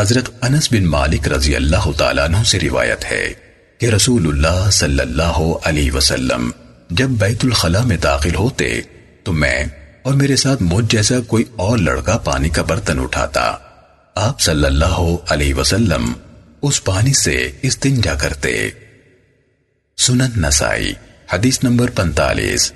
حضرت انس بن مالک رضی اللہ تعالیٰ عنہ سے روایت ہے کہ رسول اللہ صلی اللہ علیہ وسلم جب بیت الخلا میں داخل ہوتے تو میں اور میرے ساتھ مجھ جیسا کوئی اور لڑکا پانی کا برتن اٹھاتا۔ آپ صلی اللہ علیہ وسلم اس پانی سے استنجا کرتے۔ سنن نسائی، حدیث نمبر پنتالیس